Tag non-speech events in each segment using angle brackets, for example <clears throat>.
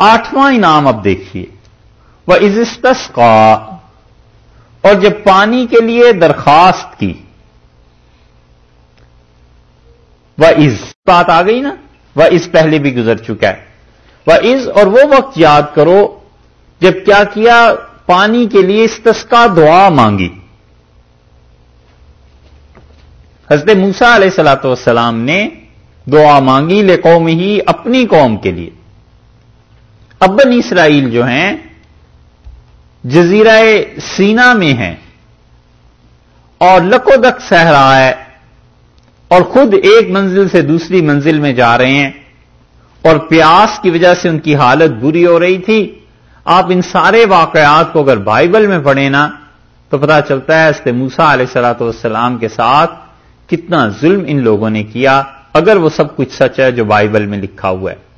آٹھواں انعام اب دیکھیے۔ وہ عزتس کا اور جب پانی کے لیے درخواست کی۔ وہ عز بات آ گئی نا؟ وہ اس پہلے بھی گزر چکا ہے۔ وہ عز اور وہ وقت یاد کرو، جب کیا کیا پانی کے لیے استسکا دعا مانگی۔ حضرت موسا علیہ السلاۃ والسلام نے دعا مانگی لے قوم ہی اپنی قوم کے لیے۔ ابن اسرائیل جو ہیں، جزیرہ سینا میں ہیں۔ اور لکو دک صحرا ہے۔ اور خود ایک منزل سے دوسری منزل میں جا رہے ہیں۔ اور پیاس کی وجہ سے ان کی حالت بری ہو رہی تھی۔ آپ ان سارے واقعات کو اگر بائبل میں پڑھیں نا، تو پتا چلتا ہے اس موسا علیہ سلاۃ والسلام کے ساتھ کتنا ظلم ان لوگوں نے کیا۔ اگر وہ سب کچھ سچ ہے جو بائبل میں لکھا ہوا ہے۔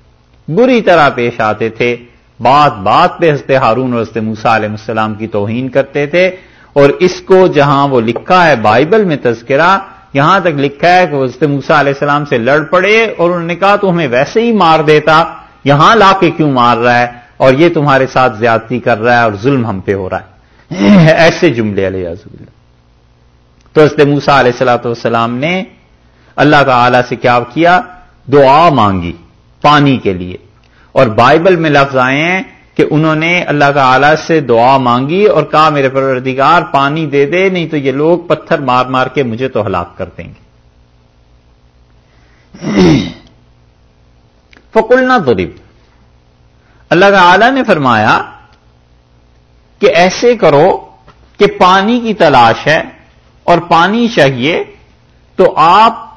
بری طرح پیش آتے تھے۔ بات بات پہ ہنستے ہارون اور ہنستے موسا علیہ السلام کی توہین کرتے تھے اور اس کو جہاں وہ لکھا ہے بائبل میں تذکرہ، یہاں تک لکھا ہے کہ وہ حضرت موسا علیہ السلام سے لڑ پڑے اور انہوں نے کہا، تو ہمیں ویسے ہی مار دیتا، یہاں لا کے کیوں مار رہا ہے؟ اور یہ تمہارے ساتھ زیادتی کر رہا ہے اور ظلم ہم پہ ہو رہا ہے۔ <laughs> ایسے جملے علیہ تو حضرت موسا علیہ السلاۃ والسلام نے اللہ تعالی سے کیا کیا؟ دعا مانگی۔ پانی کے لیے۔ اور بائبل میں لفظ آئے ہیں کہ انہوں نے اللہ تعالی سے دعا مانگی اور کہا، میرے پروردگار، پانی دے دے، نہیں تو یہ لوگ پتھر مار مار کے مجھے تو ہلاک کر دیں گے۔ <clears throat> فکلنا ضریب اللہ تعالی نے فرمایا کہ ایسے کرو کہ پانی کی تلاش ہے اور پانی چاہیے تو آپ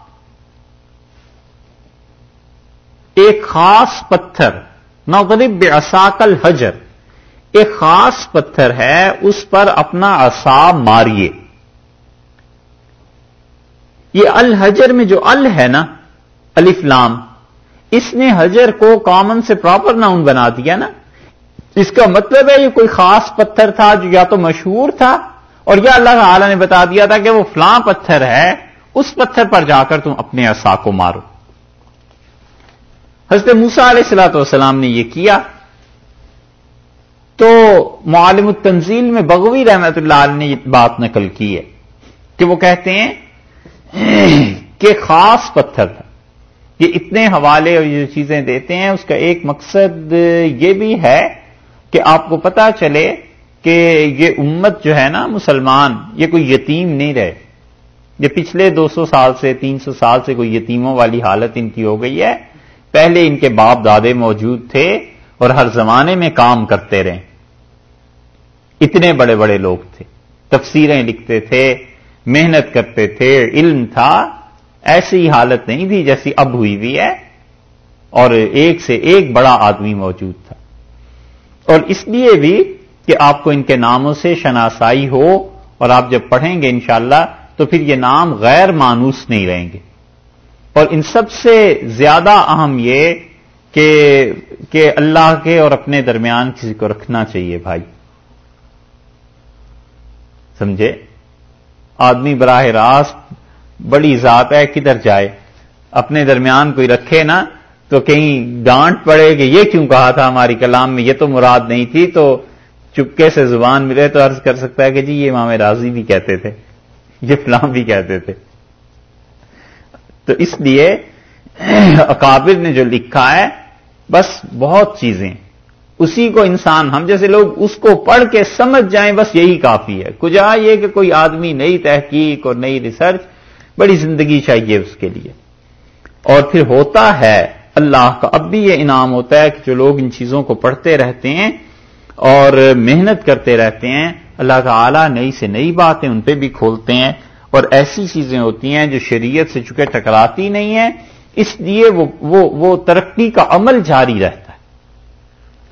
ایک خاص پتھر، نغرب اساکل حجر ایک خاص پتھر ہے، اس پر اپنا اصا ماریے۔ یہ الحجر میں جو ال ہے نا الفلام اس نے حجر کو کامن سے پراپر ناؤن بنا دیا نا۔ اس کا مطلب ہے، یہ کوئی خاص پتھر تھا جو یا تو مشہور تھا، اور یا اللہ تعالی نے بتا دیا تھا کہ وہ فلاں پتھر ہے، اس پتھر پر جا کر تم اپنے اصا کو مارو۔ حضرت موسا علیہ السلاۃ والسلام نے یہ کیا تو معالم التنزیل میں بغوی رحمت اللہ علیہ نے یہ بات نقل کی ہے کہ وہ کہتے ہیں کہ خاص پتھر تھا۔ یہ اتنے حوالے اور یہ چیزیں دیتے ہیں، اس کا ایک مقصد یہ بھی ہے کہ آپ کو پتا چلے کہ یہ امت جو ہے نا مسلمان، یہ کوئی یتیم نہیں رہے۔ یہ پچھلے دو سو سال سے، تین سو سال سے کوئی یتیموں والی حالت ان کی ہو گئی ہے۔ پہلے ان کے باپ دادے موجود تھے اور ہر زمانے میں کام کرتے رہے۔ اتنے بڑے بڑے لوگ تھے۔ تفسیریں لکھتے تھے، محنت کرتے تھے، علم تھا۔ ایسی حالت نہیں تھی جیسی اب ہوئی بھی ہے۔ اور ایک سے ایک بڑا آدمی موجود تھا۔ اور اس لیے بھی کہ آپ کو ان کے ناموں سے شناسائی ہو اور آپ جب پڑھیں گے انشاءاللہ تو پھر یہ نام غیر مانوس نہیں رہیں گے۔ اور ان سب سے زیادہ اہم یہ کہ کہ اللہ کے اور اپنے درمیان کسی کو رکھنا چاہیے بھائی۔ سمجھے؟ آدمی براہ راست بڑی ذات ہے، کدھر جائے؟ اپنے درمیان کوئی رکھے نا تو کہیں ڈانٹ پڑے کہ یہ کیوں کہا تھا ہماری کلام میں، یہ تو مراد نہیں تھی تو چپکے سے زبان ملے تو عرض کر سکتا ہے کہ جی یہ امام راضی بھی کہتے تھے، یہ فلام بھی کہتے تھے۔ تو اس لیے <clears throat> اکابر نے جو لکھا ہے، بس بہت چیزیں۔ اسی کو انسان، ہم جیسے لوگ اس کو پڑھ کے سمجھ جائیں، بس یہی کافی ہے۔ کجا یہ کہ کوئی آدمی نئی تحقیق اور نئی ریسرچ بڑی زندگی چاہیے اس کے لیے۔ اور پھر ہوتا ہے، اللہ کا اب بھی یہ انعام ہوتا ہے کہ جو لوگ ان چیزوں کو پڑھتے رہتے ہیں اور محنت کرتے رہتے ہیں، اللہ تعالی نئی سے نئی باتیں ان پہ بھی کھولتے ہیں۔ اور ایسی چیزیں ہوتی ہیں جو شریعت سے چکے ٹکراتی نہیں ہیں اس لیے وہ وہ, وہ ترقی کا عمل جاری رہتا ہے۔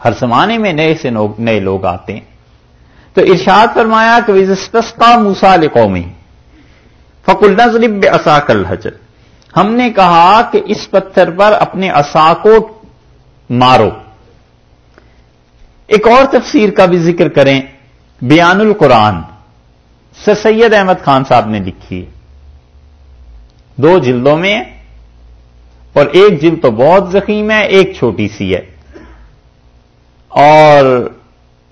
ہر زمانے میں نئے سے نئے لوگ آتے ہیں۔ تو ارشاد فرمایا کہ کا موسا قومی فق النظرب اصاق الحجر۔ ہم نے کہا کہ اس پتھر پر اپنے اصا کو مارو۔ ایک اور تفسیر کا بھی ذکر کریں بیان القرآن۔ سر سید احمد خان صاحب نے لکھی دو جلدوں میں اور ایک جلد تو بہت زخیم ہے، ایک چھوٹی سی ہے۔ اور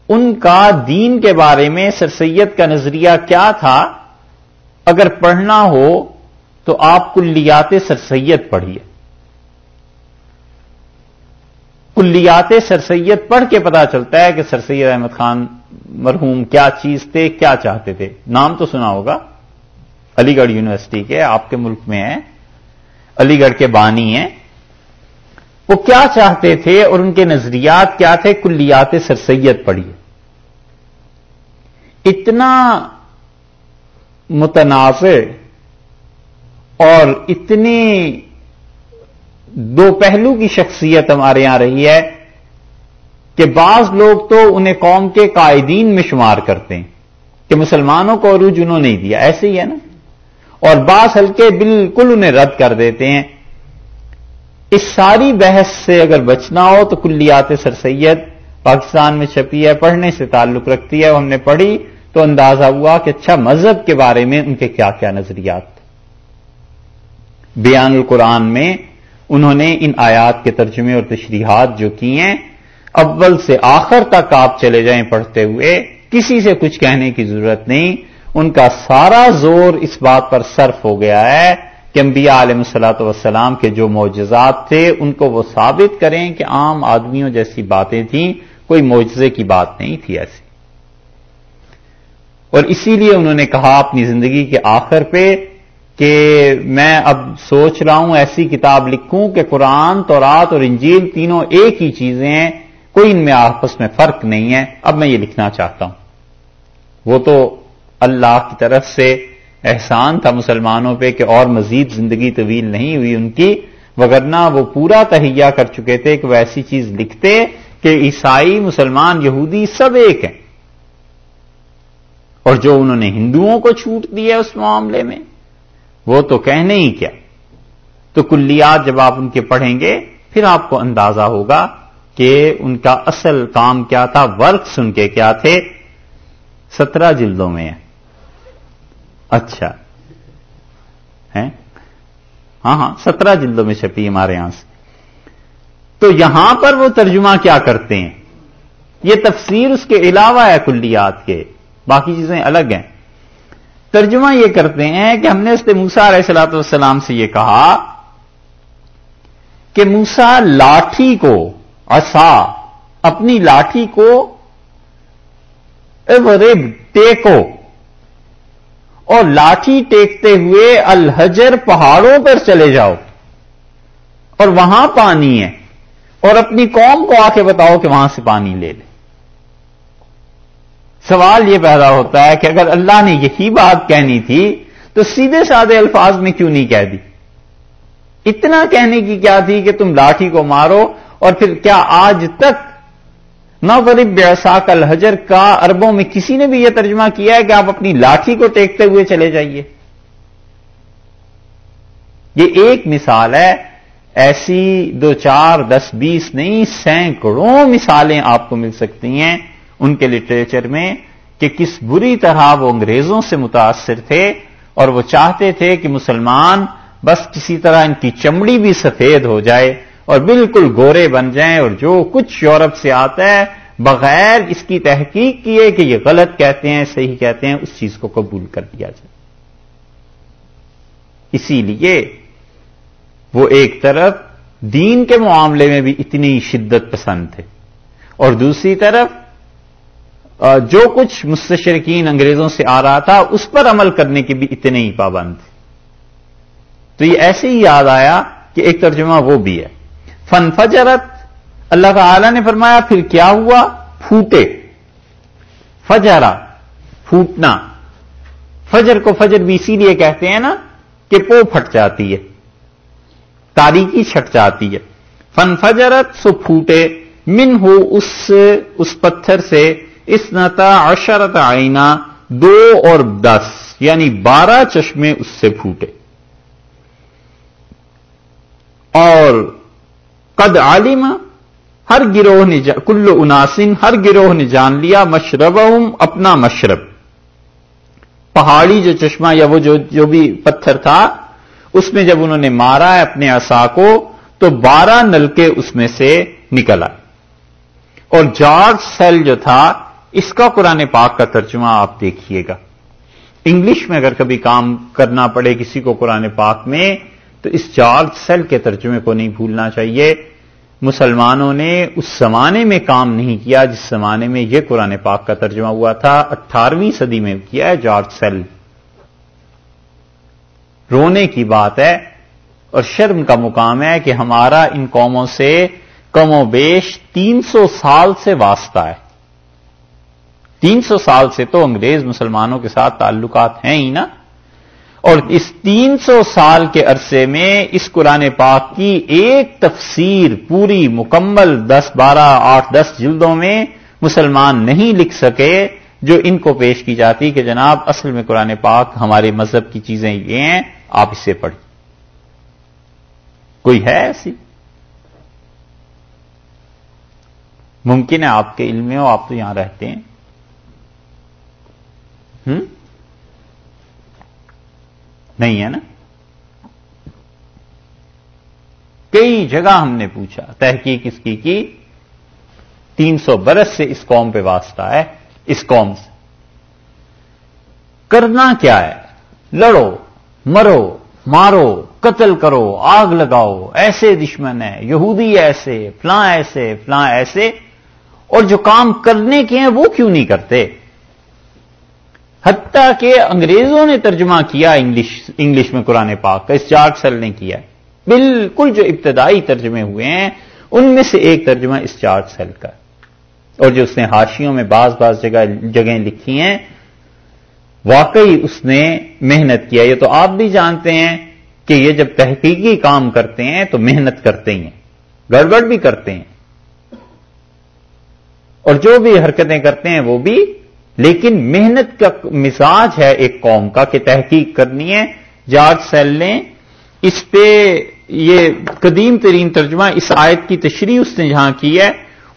ان کا دین کے بارے میں سر سید کا نظریہ کیا تھا؟ اگر پڑھنا ہو تو آپ کلیات سر سید پڑھیے۔ کلیات سر سید پڑھ کے پتا چلتا ہے کہ سر سید احمد خان مرحوم کیا چیز تھے، کیا چاہتے تھے؟ نام تو سنا ہوگا۔ علی گڑھ یونیورسٹی کے، آپ کے ملک میں ہے علی گڑھ کے بانی ہیں۔ وہ کیا چاہتے تھے اور ان کے نظریات کیا تھے؟ کلیات سر سید پڑھیے اتنا متنازع اور اتنی دو پہلو کی شخصیت ہمارے یہاں رہی ہے۔ کہ بعض لوگ تو انہیں قوم کے قائدین میں شمار کرتے ہیں کہ مسلمانوں کو عروج انہوں نے دیا، ایسے ہی ہے نا؟ اور بعض ہلکے بالکل انہیں رد کر دیتے ہیں۔ اس ساری بحث سے اگر بچنا ہو تو کلیات سر سید، پاکستان میں چھپی ہے، پڑھنے سے تعلق رکھتی ہے، ہم نے پڑھی تو اندازہ ہوا کہ اچھا مذہب کے بارے میں ان کے کیا کیا نظریات۔ بیان القرآن میں انہوں نے ان آیات کے ترجمے اور تشریحات جو کی ہیں اول سے آخر تک آپ چلے جائیں پڑھتے ہوئے، کسی سے کچھ کہنے کی ضرورت نہیں۔ ان کا سارا زور اس بات پر صرف ہو گیا ہے کہ انبیاء علیہ السلاۃ وسلام کے جو معجزات تھے، ان کو وہ ثابت کریں کہ عام آدمیوں جیسی باتیں تھیں، کوئی معجزے کی بات نہیں تھی ایسی۔ اور اسی لیے انہوں نے کہا اپنی زندگی کے آخر پہ کہ میں اب سوچ رہا ہوں، ایسی کتاب لکھوں کہ قرآن، تورات اور انجیل تینوں ایک ہی چیزیں ہیں۔ کوئی ان میں آپس میں فرق نہیں ہے۔ اب میں یہ لکھنا چاہتا ہوں۔ وہ تو اللہ کی طرف سے احسان تھا مسلمانوں پہ کہ اور مزید زندگی طویل نہیں ہوئی ان کی، وگرنہ وہ پورا تہیا کر چکے تھے کہ وہ ایسی چیز لکھتے کہ عیسائی، مسلمان، یہودی سب ایک ہیں۔ اور جو انہوں نے ہندوؤں کو چھوٹ دی ہے اس معاملے میں، وہ تو کہنے ہی کیا۔ تو کلیات جب آپ ان کے پڑھیں گے، پھر آپ کو اندازہ ہوگا کہ ان کا اصل کام کیا تھا ورک سن کے کیا تھے؟ سترہ جلدوں میں۔ ہے اچھا ہاں ہاں سترہ جلدوں میں چھپی ہمارے یہاں سے۔ تو یہاں پر وہ ترجمہ کیا کرتے ہیں؟ یہ تفسیر اس کے علاوہ ہے کلیات کے۔ باقی چیزیں الگ ہیں۔ ترجمہ یہ کرتے ہیں کہ ہم نے اس موسا علیہ السلاۃ والسلام سے یہ کہا کہ موسا لاٹھی کو اصا اپنی لاٹھی کو ٹیکو۔ اور لاٹھی ٹیکتے ہوئے الحجر پہاڑوں پر چلے جاؤ۔ اور وہاں پانی ہے۔ اور اپنی قوم کو آ کے بتاؤ کہ وہاں سے پانی لے لے۔ سوال یہ پیدا ہوتا ہے کہ اگر اللہ نے یہی بات کہنی تھی، تو سیدھے سادے الفاظ میں کیوں نہیں کہہ دی؟ اتنا کہنے کی کیا تھی کہ تم لاٹھی کو مارو اور پھر کیا آج تک نہ بیساک الحجر کا اربوں میں کسی نے بھی یہ ترجمہ کیا ہے کہ آپ اپنی لاٹھی کو ٹیکتے ہوئے چلے جائیے؟ یہ ایک مثال ہے، ایسی دو چار دس بیس نہیں، سینکڑوں مثالیں آپ کو مل سکتی ہیں ان کے لٹریچر میں کہ کس بری طرح وہ انگریزوں سے متاثر تھے اور وہ چاہتے تھے کہ مسلمان بس کسی طرح ان کی چمڑی بھی سفید ہو جائے۔ اور بالکل گورے بن جائیں اور جو کچھ یورپ سے آتا ہے، بغیر اس کی تحقیق کیے کہ یہ غلط کہتے ہیں، صحیح کہتے ہیں، اس چیز کو قبول کر دیا جائے۔ اسی لیے وہ ایک طرف دین کے معاملے میں بھی اتنی شدت پسند تھے اور دوسری طرف جو کچھ مستشرقین انگریزوں سے آ رہا تھا، اس پر عمل کرنے کے بھی اتنے ہی پابند تھے تو یہ ایسے ہی یاد آیا کہ ایک ترجمہ وہ بھی ہے۔ فن فجرت اللہ تعالی نے فرمایا، پھر کیا ہوا؟ پھوٹے۔ فجرا، پھوٹنا۔ فجر کو فجر بھی اسی لیے کہتے ہیں نا کہ پو پھٹ جاتی ہے تاریخی چھٹ جاتی ہے۔ فن فجرت سو پھوٹے۔ من ہو اس پتھر سے اس نتا اشرت آئینہ دو اور دس یعنی بارہ چشمے اس سے پھوٹے۔ اور قد عالم ہر گروہ نے کل اناسن، ہر گروہ نے جان لیا مشرب اپنا مشرب۔ پہاڑی جو چشمہ یا وہ جو جو بھی پتھر تھا، اس میں جب انہوں نے مارا ہے اپنے عصا کو، تو بارہ نلکے اس میں سے نکل آئے۔ اور جارج سیل جو تھا، اس کا قرآن پاک کا ترجمہ آپ دیکھیے گا۔ انگلش میں اگر کبھی کام کرنا پڑے کسی کو قرآن پاک میں تو اس جارج سیل کے ترجمے کو نہیں بھولنا چاہیے۔ مسلمانوں نے اس زمانے میں کام نہیں کیا جس زمانے میں یہ قرآن پاک کا ترجمہ ہوا تھا۔ اٹھارہویں صدی میں کیا ہے جارج سیل؟ رونے کی بات ہے اور شرم کا مقام ہے کہ ہمارا ان قوموں سے کم و بیش تین سو سال سے واسطہ ہے۔ تین سو سال سے تو انگریز مسلمانوں کے ساتھ تعلقات ہیں ہی نا۔ اور اس تین سو سال کے عرصے میں اس قرآن پاک کی ایک تفسیر پوری مکمل دس بارہ آٹھ دس جلدوں میں مسلمان نہیں لکھ سکے جو ان کو پیش کی جاتی کہ جناب اصل میں قرآن پاک ہمارے مذہب کی چیزیں یہ ہیں، آپ اسے پڑھیں۔ کوئی ہے ایسی؟ ممکن ہے آپ کے علم میں ہو، آپ تو یہاں رہتے ہیں۔ ہم؟ نہیں ہے نا؟ کئی جگہ ہم نے پوچھا، تحقیق اس کی کی، تین سو برس سے اس قوم پہ واسطہ ہے، اس قوم سے۔ کرنا کیا ہے؟ لڑو، مرو، مارو، قتل کرو، آگ لگاؤ، ایسے دشمن ہے یہودی ایسے، فلاں ایسے فلاں ایسے، اور جو کام کرنے کے ہیں وہ کیوں نہیں کرتے؟ حتیٰ کہ انگریزوں نے ترجمہ کیا انگلش انگلش میں قرآن پاک کا، اس چارٹ سل نے کیا بالکل جو ابتدائی ترجمے ہوئے ہیں، ان میں سے ایک ترجمہ اس چارٹ سیل کا۔ اور جو اس نے ہاشیوں میں بعض بعض جگہ، جگہیں لکھی ہیں، واقعی اس نے محنت کیا۔ یہ تو آپ بھی جانتے ہیں کہ یہ جب تحقیقی کام کرتے ہیں تو محنت کرتے ہی ہیں، گڑبڑ بھی کرتے ہیں۔ اور جو بھی حرکتیں کرتے ہیں، وہ بھی لیکن محنت کا مزاج ہے ایک قوم کا کہ تحقیق کرنی ہے جارج سیل نے اس پہ یہ قدیم ترین ترجمہ اس آیت کی تشریح اس نے جہاں کی ہے،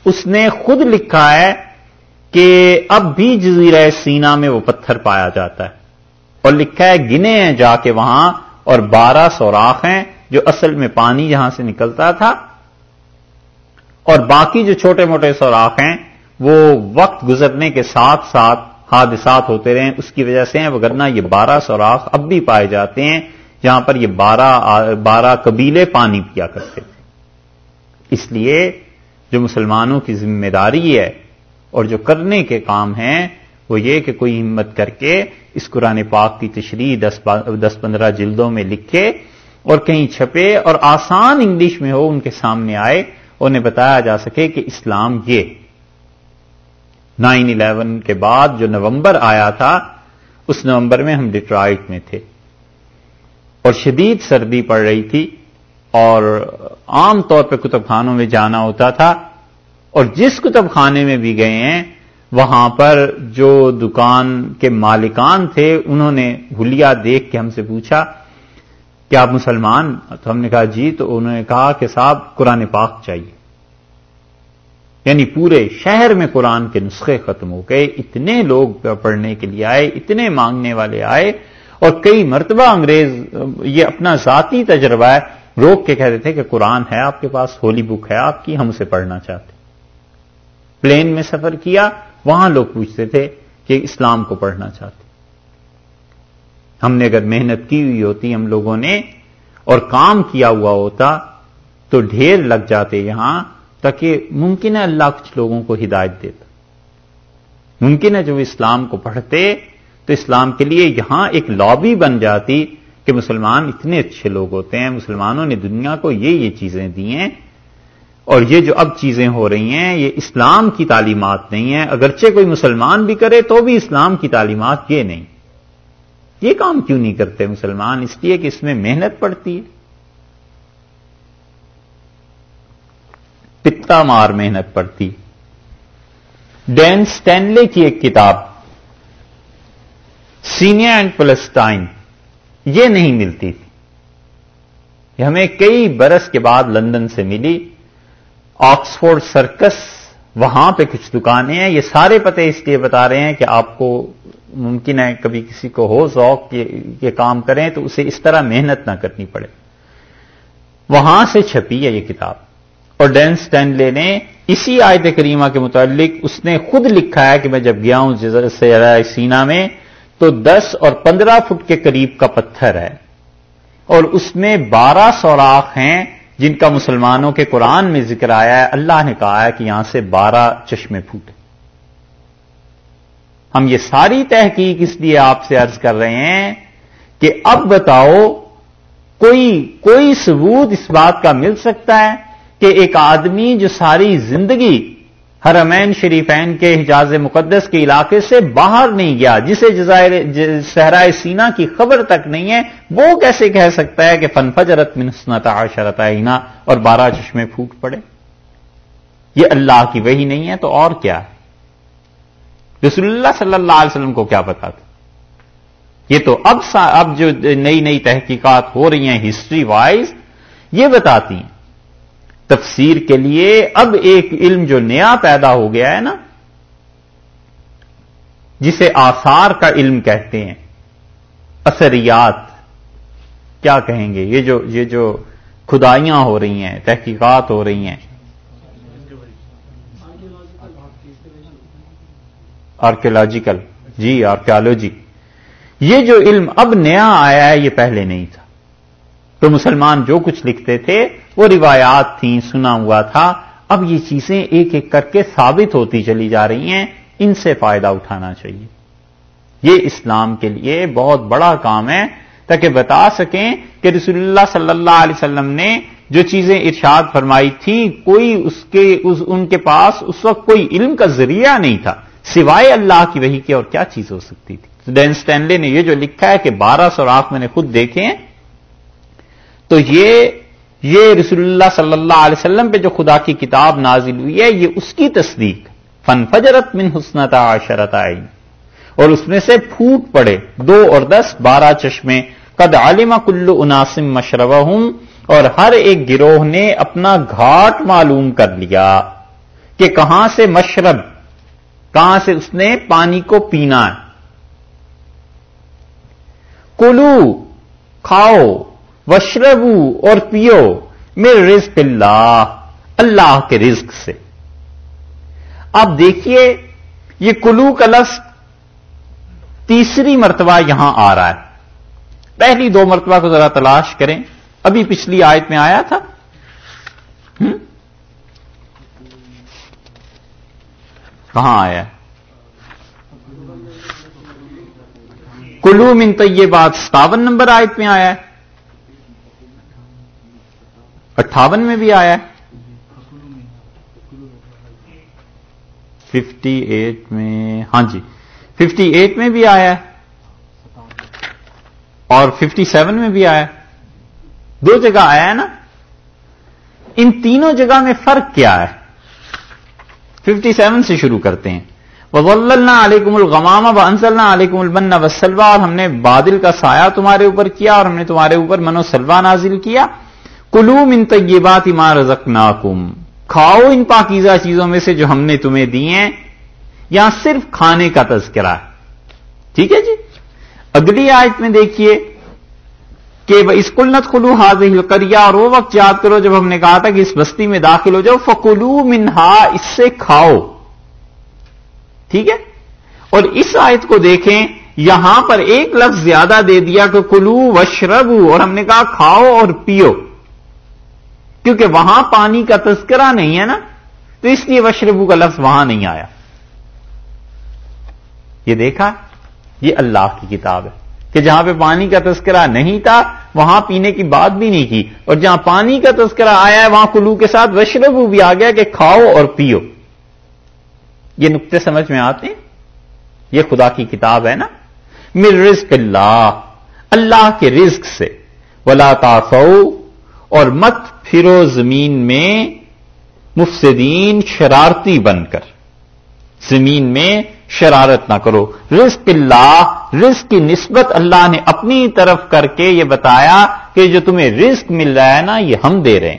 اس نے خود لکھا ہے کہ اب بھی جزیرہ سینا میں وہ پتھر پایا جاتا ہے۔ اور لکھا ہے، گنے ہیں جا کے وہاں اور بارہ سوراخ ہیں جو اصل میں پانی جہاں سے نکلتا تھا۔ اور باقی جو چھوٹے موٹے سوراخ ہیں وہ وقت گزرنے کے ساتھ ساتھ حادثات ہوتے رہے اس کی وجہ سے ہیں وغیرہ یہ بارہ سوراخ اب بھی پائے جاتے ہیں، جہاں پر یہ بارہ بارہ قبیلے پانی پیا کرتے تھے۔ اس لیے جو مسلمانوں کی ذمہ داری ہے اور جو کرنے کے کام ہیں، وہ یہ کہ کوئی ہمت کر کے اس قرآن پاک کی تشریح دس پندرہ جلدوں میں لکھے اور کہیں چھپے اور آسان انگلش میں ہو، ان کے سامنے آئے انہیں بتایا جا سکے کہ اسلام یہ نائن الیون کے بعد جو نومبر آیا تھا، اس نومبر میں ہم ڈٹرائٹ میں تھے۔ اور شدید سردی پڑ رہی تھی اور عام طور پہ کتب خانوں میں جانا ہوتا تھا۔ اور جس کتب خانے میں بھی گئے ہیں، وہاں پر جو دکان کے مالکان تھے، انہوں نے ہولیا دیکھ کے ہم سے پوچھا کہ آپ مسلمان؟ تو ہم نے کہا جی تو انہوں نے کہا کہ صاحب، قرآن پاک چاہیے۔ یعنی پورے شہر میں قرآن کے نسخے ختم ہو گئے، اتنے لوگ پڑھنے کے لیے آئے، اتنے مانگنے والے آئے، اور کئی مرتبہ انگریز یہ اپنا ذاتی تجربہ ہے، روک کے کہتے تھے کہ قرآن ہے آپ کے پاس، ہولی بک ہے آپ کی، ہم اسے پڑھنا چاہتے پلین میں سفر کیا، وہاں لوگ پوچھتے تھے کہ اسلام کو پڑھنا چاہتے ہم نے اگر محنت کی ہوئی ہوتی ہم لوگوں نے، اور کام کیا ہوا ہوتا، تو ڈھیر لگ جاتے یہاں تاکہ ممکن ہے اللہ کچھ لوگوں کو ہدایت دیتا ممکن ہے جو اسلام کو پڑھتے، تو اسلام کے لیے یہاں ایک لابی بن جاتی کہ مسلمان اتنے اچھے لوگ ہوتے ہیں، مسلمانوں نے دنیا کو یہ یہ چیزیں دی ہیں اور یہ جو اب چیزیں ہو رہی ہیں، یہ اسلام کی تعلیمات نہیں ہیں۔ اگرچہ کوئی مسلمان بھی کرے تو بھی اسلام کی تعلیمات یہ نہیں۔ یہ کام کیوں نہیں کرتے مسلمان؟ اس لیے کہ اس میں محنت پڑتی ہے۔ مار محنت پڑتی۔ ڈین اسٹینلے کی ایک کتاب سینیا اینڈ پلسٹائن یہ نہیں ملتی تھی۔ یہ ہمیں کئی برس کے بعد لندن سے ملی۔ آکسفورڈ سرکس، وہاں پہ کچھ دکانیں ہیں۔ یہ سارے پتے اس لیے بتا رہے ہیں کہ آپ کو ممکن ہے کبھی کسی کو ہو ذوق یہ کام کریں تو اسے اس طرح محنت نہ کرنی پڑے۔ وہاں سے چھپی ہے یہ کتاب۔ اور ڈین اسٹینلے نے اسی آیت کریمہ کے متعلق اس نے خود لکھا ہے کہ میں جب گیا ہوں سے سینا میں، تو دس اور پندرہ فٹ کے قریب کا پتھر ہے۔ اور اس میں بارہ سوراخ ہیں جن کا مسلمانوں کے قرآن میں ذکر آیا ہے۔ اللہ نے کہا ہے کہ یہاں سے بارہ چشمے پھوٹے۔ ہم یہ ساری تحقیق اس لیے آپ سے عرض کر رہے ہیں کہ اب بتاؤ، کوئی کوئی ثبوت اس بات کا مل سکتا ہے کہ ایک آدمی جو ساری زندگی حرمین شریفین کے حجاز مقدس کے علاقے سے باہر نہیں گیا، جسے جزائر صحرائے سینا کی خبر تک نہیں ہے، وہ کیسے کہہ سکتا ہے کہ فن فجرت منسنت عشرت عینا اور بارہ چشمے پھوٹ پڑے؟ یہ اللہ کی وہی نہیں ہے تو اور کیا؟ ہے رسول اللہ صلی اللہ علیہ وسلم کو کیا پتا تھا؟ یہ تو اب اب جو نئی نئی تحقیقات ہو رہی ہیں ہسٹری وائز یہ بتاتی ہیں۔ تفسیر کے لیے اب ایک علم جو نیا پیدا ہو گیا ہے نا، جسے آثار کا علم کہتے ہیں، اثریات۔ کیا کہیں گے؟ یہ جو یہ جو کھدائیاں ہو رہی ہیں، تحقیقات ہو رہی ہیں۔ آرکیولوجیکل جی آرکیولوجی یہ جو علم اب نیا آیا ہے، یہ پہلے نہیں تھا۔ تو مسلمان جو کچھ لکھتے تھے، وہ روایات تھیں، سنا ہوا تھا۔ اب یہ چیزیں ایک ایک کر کے ثابت ہوتی چلی جا رہی ہیں، ان سے فائدہ اٹھانا چاہیے۔ یہ اسلام کے لیے بہت بڑا کام ہے، تاکہ بتا سکیں کہ رسول اللہ صلی اللہ علیہ وسلم نے جو چیزیں ارشاد فرمائی تھیں، کوئی اس کے، اس، ان کے پاس اس وقت کوئی علم کا ذریعہ نہیں تھا۔ سوائے اللہ کی وہی کے اور کیا چیز ہو سکتی تھی؟ ڈین اسٹینلے نے یہ جو لکھا ہے کہ بارہ سو میں نے خود دیکھے ہیں تو یہ یہ رسول اللہ صلی اللہ علیہ وسلم پہ جو خدا کی کتاب نازل ہوئی ہے، یہ اس کی تصدیق۔ فن فجرت من حسنتا عشرت آئی اور اس میں سے پھوٹ پڑے دو اور دس، بارہ چشمے۔ قد عالم کلو اناسم مشرب ہوں اور ہر ایک گروہ نے اپنا گھاٹ معلوم کر لیا کہ کہاں سے مشرب، کہاں سے اس نے پانی کو پینا ہے۔ کلو، کھاؤ۔ وشربو اور پیو میرے رزق اللہ اللہ کے رزق سے۔ آپ دیکھیے، یہ کلو کا لفظ تیسری مرتبہ یہاں آ رہا ہے۔ پہلی دو مرتبہ کو ذرا تلاش کریں۔ ابھی پچھلی آیت میں آیا تھا۔ کہاں آیا؟ کلو من طیبات، ستاون نمبر آیت میں آیا ہے۔ اٹھاون میں بھی آیا ہے؟ ففٹی ایٹ میں ہاں جی ففٹی ایٹ میں بھی آیا ہے اور ففٹی سیون میں بھی آیا دو جگہ آیا ہے نا؟ ان تینوں جگہ میں فرق کیا ہے؟ ففٹی سیون سے شروع کرتے ہیں۔ وزلنا علیکم الغمام و انزلنا علیکم البن وسلوا اور ہم نے بادل کا سایہ تمہارے اوپر کیا اور ہم نے تمہارے اوپر منو سلوا نازل کیا۔ کلو من طیبات ما رزقناکم۔ کھاؤ ان پاکیزہ چیزوں میں سے جو ہم نے تمہیں دی ہیں یہاں صرف کھانے کا تذکرہ۔ ہے ٹھیک ہے جی؟ اگلی آیت میں دیکھیے کہ اس کلنت کلو حاضل کریا اور وہ وقت یاد کرو جب ہم نے کہا تھا کہ اس بستی میں داخل ہو جاؤ فکلو منہا اس سے کھاؤ۔ ٹھیک ہے؟ اور اس آیت کو دیکھیں، یہاں پر ایک لفظ زیادہ دے دیا کہ کلو وشربو اور ہم نے کہا کھاؤ اور پیو۔ کیونکہ وہاں پانی کا تذکرہ نہیں ہے نا، تو اس لیے وشربو کا لفظ وہاں نہیں آیا۔ یہ دیکھا، یہ اللہ کی کتاب ہے کہ جہاں پہ پانی کا تذکرہ نہیں تھا، وہاں پینے کی بات بھی نہیں کی۔ اور جہاں پانی کا تذکرہ آیا ہے، وہاں کلو کے ساتھ وشربو بھی آ گیا کہ کھاؤ اور پیو۔ یہ نقطے سمجھ میں آتے ہیں؟ یہ خدا کی کتاب ہے نا۔ مر رزق اللہ اللہ کے رزق سے۔ ولا تاسو اور مت پھرو زمین میں مفسدین شرارتی بن کر۔ زمین میں شرارت نہ کرو۔ رزق اللہ، رزق کی نسبت اللہ نے اپنی طرف کر کے یہ بتایا کہ جو تمہیں رزق مل رہا ہے نا، یہ ہم دے رہے ہیں۔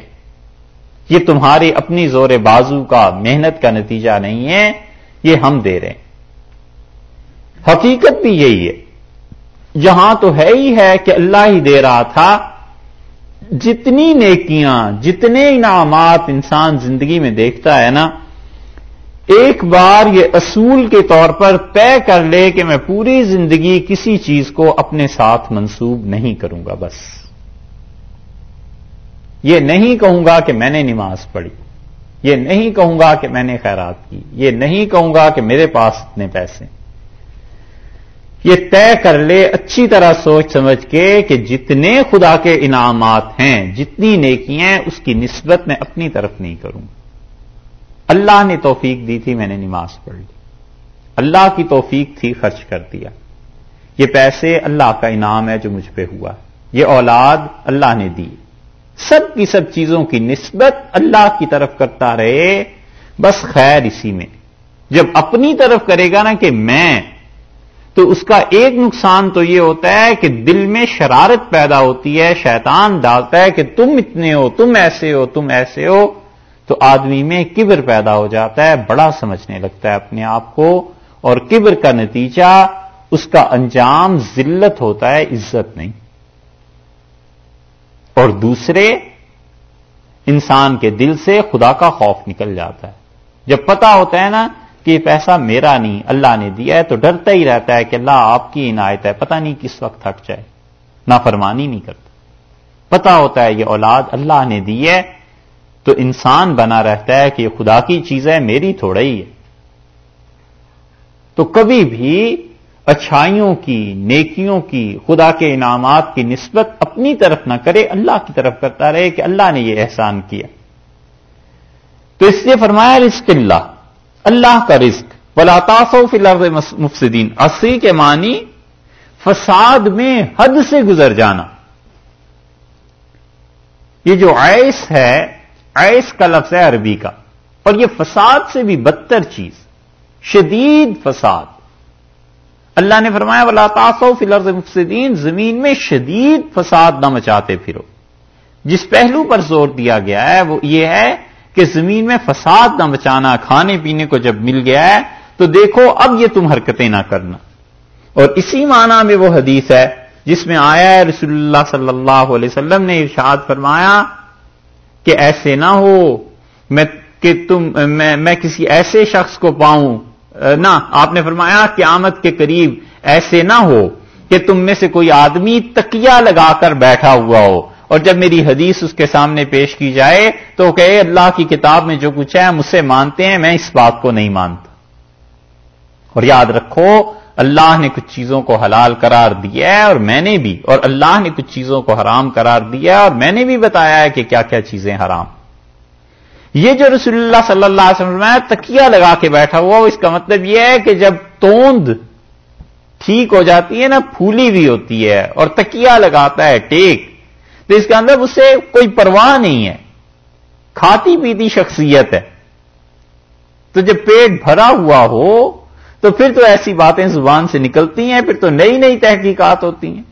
یہ تمہاری اپنی زور بازو کا محنت کا نتیجہ نہیں ہے، یہ ہم دے رہے ہیں۔ حقیقت بھی یہی ہے۔ یہاں تو ہے ہی ہے کہ اللہ ہی دے رہا تھا جتنی نیکیاں، جتنے انعامات انسان زندگی میں دیکھتا ہے نا، ایک بار یہ اصول کے طور پر طے کر لے کہ میں پوری زندگی کسی چیز کو اپنے ساتھ منسوب نہیں کروں گا بس۔ یہ نہیں کہوں گا کہ میں نے نماز پڑھی، یہ نہیں کہوں گا کہ میں نے خیرات کی، یہ نہیں کہوں گا کہ میرے پاس اتنے پیسے۔ یہ طے کر لے، اچھی طرح سوچ سمجھ کے کہ جتنے خدا کے انعامات ہیں، جتنی نیکی ہیں، اس کی نسبت میں اپنی طرف نہیں کروں۔ اللہ نے توفیق دی تھی، میں نے نماز پڑھ لی۔ اللہ کی توفیق تھی، خرچ کر دیا۔ یہ پیسے اللہ کا انعام ہے جو مجھ پہ ہوا۔ یہ اولاد اللہ نے دی۔ سب کی سب چیزوں کی نسبت اللہ کی طرف کرتا رہے۔ بس خیر اسی میں۔ جب اپنی طرف کرے گا نا کہ میں تو اس کا ایک نقصان تو یہ ہوتا ہے کہ دل میں شرارت پیدا ہوتی ہے، شیطان ڈالتا ہے کہ تم اتنے ہو، تم ایسے ہو، تم ایسے ہو، تو آدمی میں کبر پیدا ہو جاتا ہے، بڑا سمجھنے لگتا ہے اپنے آپ کو، اور کبر کا نتیجہ اس کا انجام ذلت ہوتا ہے، عزت نہیں۔ اور دوسرے، انسان کے دل سے خدا کا خوف نکل جاتا ہے۔ جب پتا ہوتا ہے نا کہ یہ پیسہ میرا نہیں، اللہ نے دیا ہے، تو ڈرتا ہی رہتا ہے کہ اللہ آپ کی عنایت ہے۔ پتہ نہیں کس وقت تھک جائے۔ نافرمانی نہیں کرتا۔ پتا ہوتا ہے یہ اولاد اللہ نے دی ہے، تو انسان بنا رہتا ہے کہ یہ خدا کی چیز ہے میری تھوڑا ہی ہے۔ تو کبھی بھی اچھائیوں کی، نیکیوں کی، خدا کے انعامات کی نسبت اپنی طرف نہ کرے، اللہ کی طرف کرتا رہے کہ اللہ نے یہ احسان کیا۔ تو اس لیے فرمایا، رزق اللہ۔ اللہ کا رزق. بلا فی الارض مفسدین اصری کے معنی فساد میں حد سے گزر جانا. یہ جو عیش ہے عیش کا لفظ ہے عربی کا. اور یہ فساد سے بھی بدتر چیز. شدید فساد. اللہ نے فرمایا، ولا تاسو فی الارض مفسدین زمین میں شدید فساد نہ مچاتے پھرو. جس پہلو پر زور دیا گیا ہے، وہ یہ ہے کہ زمین میں فساد نہ مچانا کھانے پینے کو جب مل گیا ہے تو دیکھو اب یہ تم حرکتیں نہ کرنا۔ اور اسی معنی میں وہ حدیث ہے جس میں آیا ہے رسول اللہ صلی اللہ علیہ وسلم نے ارشاد فرمایا کہ ایسے نہ ہو میں کہ تم میں, میں کسی ایسے شخص کو پاؤں۔ نہ آپ نے فرمایا کہ آمد کے قریب ایسے نہ ہو کہ تم میں سے کوئی آدمی تکیا لگا کر بیٹھا ہوا ہو۔ اور جب میری حدیث اس کے سامنے پیش کی جائے تو کہ اللہ کی کتاب میں جو کچھ ہے، ہم اسے مانتے ہیں، میں اس بات کو نہیں مانتا۔ اور یاد رکھو، اللہ نے کچھ چیزوں کو حلال قرار دیا ہے اور میں نے بھی، اور اللہ نے کچھ چیزوں کو حرام قرار دیا ہے اور میں نے بھی بتایا ہے کہ کیا کیا چیزیں حرام۔ یہ جو رسول اللہ صلی اللہ علیہ وسلم تکیا لگا کے بیٹھا ہوا، اس کا مطلب یہ ہے کہ جب توند ٹھیک ہو جاتی ہے نا، پھولی بھی ہوتی ہے اور تکیا لگاتا ہے، ٹیک۔ تو اس کا اندر اسے کوئی پرواہ نہیں ہے۔ کھاتی پیتی شخصیت ہے۔ تو جب پیٹ بھرا ہوا ہو، تو پھر تو ایسی باتیں زبان سے نکلتی ہیں، پھر تو نئی نئی تحقیقات ہوتی ہیں۔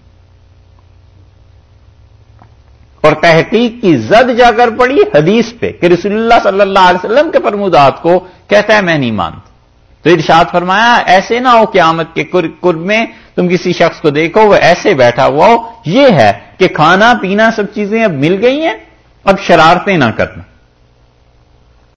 اور تحقیق کی زد جا کر پڑی حدیث پہ کہ رسول اللہ صلی اللہ علیہ وسلم کے فرمودات کو کہتا ہے، میں نہیں مانتا۔ تو ارشاد فرمایا، ایسے نہ ہو قیامت کے قرب میں تم کسی شخص کو دیکھو، وہ ایسے بیٹھا ہوا ہو، یہ ہے کہ کھانا پینا سب چیزیں اب مل گئی ہیں، اب شرارتیں نہ کرنا۔